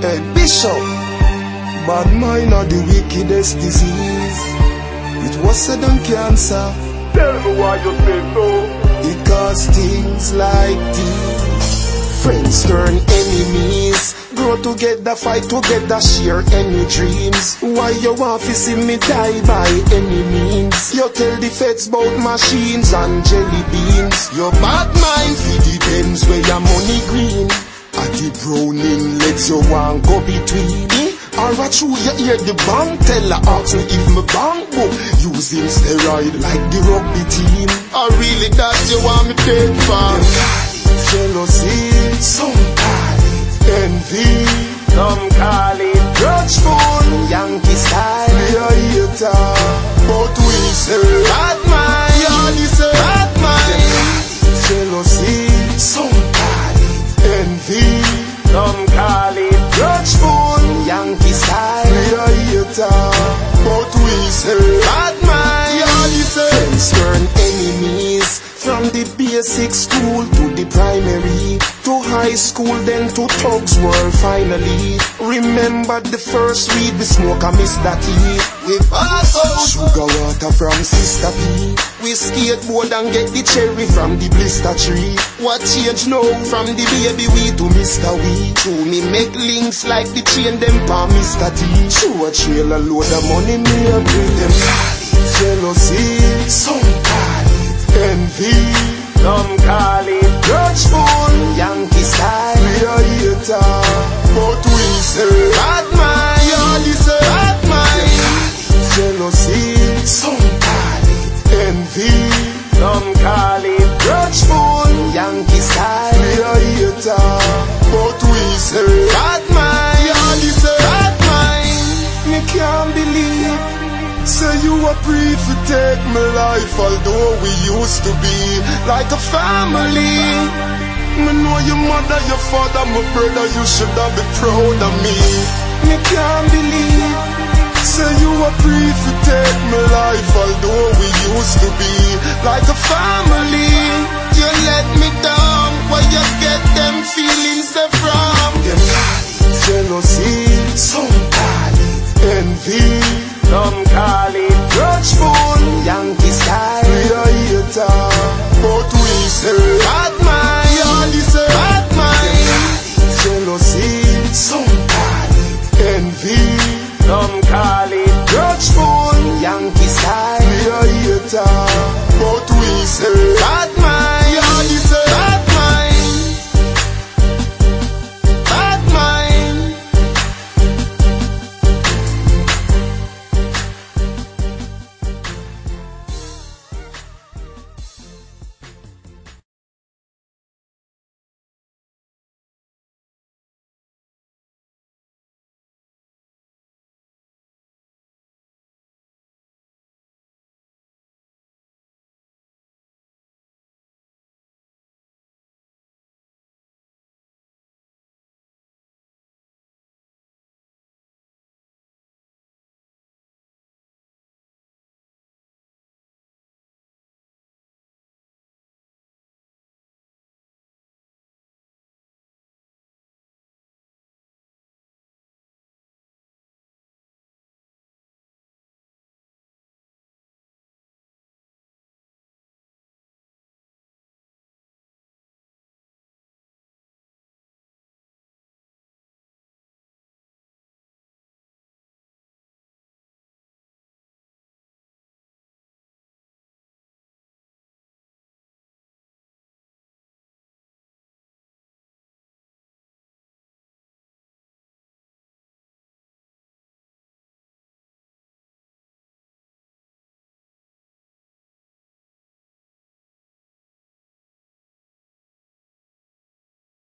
Hey, Bishop, bad mind are the wickedest disease. It was said on cancer. Tell me why you say so. It cause things like these. Friends turn enemies. Grow together, fight together, share any dreams. Why you want to see me die by any means? You tell the feds about machines and jelly beans. Your between. Or what true you hear the bank teller ask me if my bank book using steroid like the rugby team. Or really that you want me take for? Jealousy, some call it envy, Some call it grudgeful, Yankee style. Me a hater, but we say bad mind. Yeah, we say bad mind. Jealousy, some call it envy, Some basic school to the primary, to high school, then to thugs world finally. Remember the first weed we smoke a miss that tea. We pass out sugar water from Sister P. We skateboard and get the cherry from the blister tree. What change now from the baby we to Mr. We? True me make links like the chain them pa Mr. T. True a trail a load of money me a bring them jealousy. Some call it envy. Some call I breathe to take my life, although we used to be like a family. Me know your mother, your father, my brother, you should have been proud of me. Me can't believe, say you a free to take my life, although we used to be like a family. You let me down, where you get them feelings they from? Them lies, jealousy, Some somebody, envy, some kind. touchphone Yankee style We are here But we say Batman